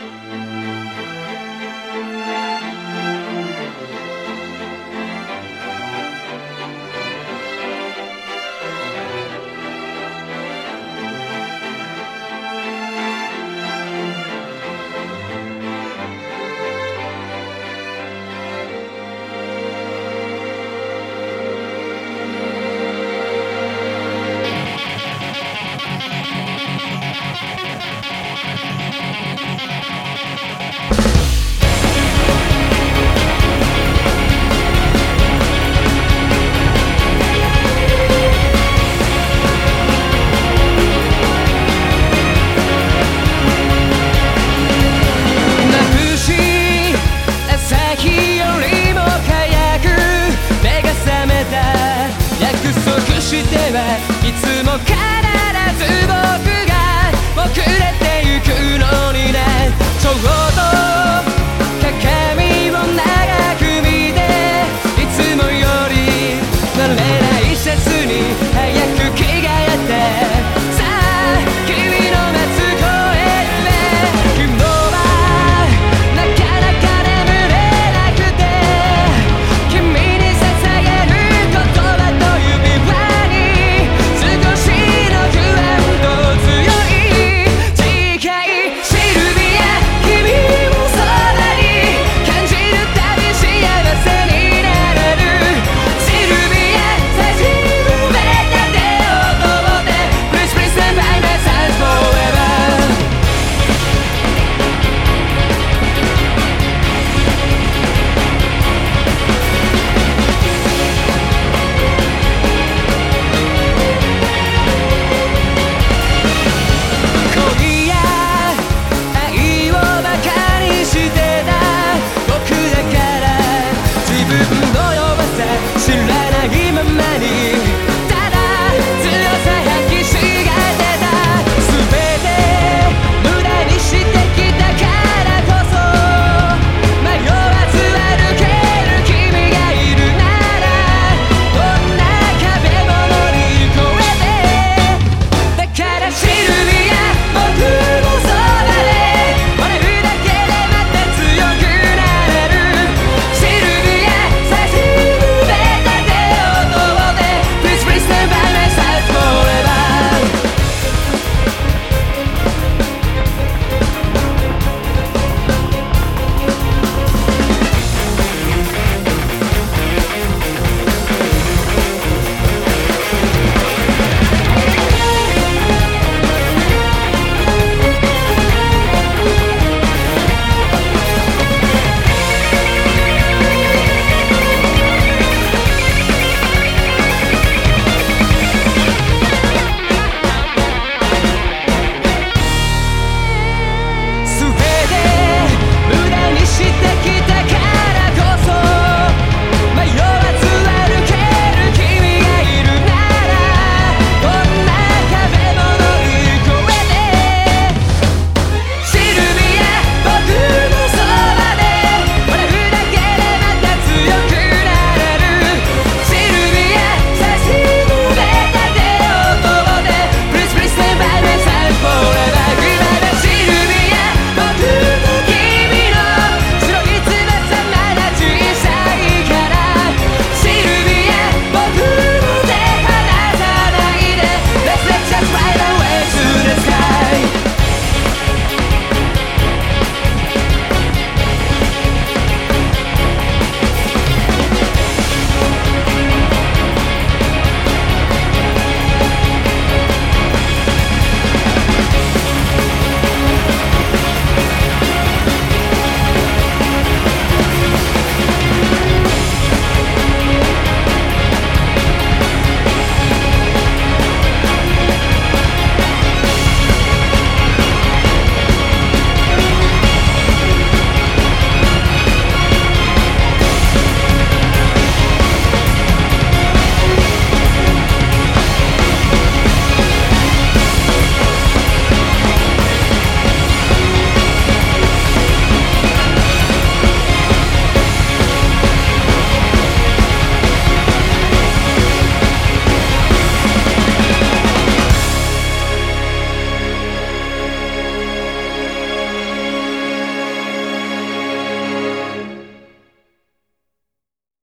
Música 것 같아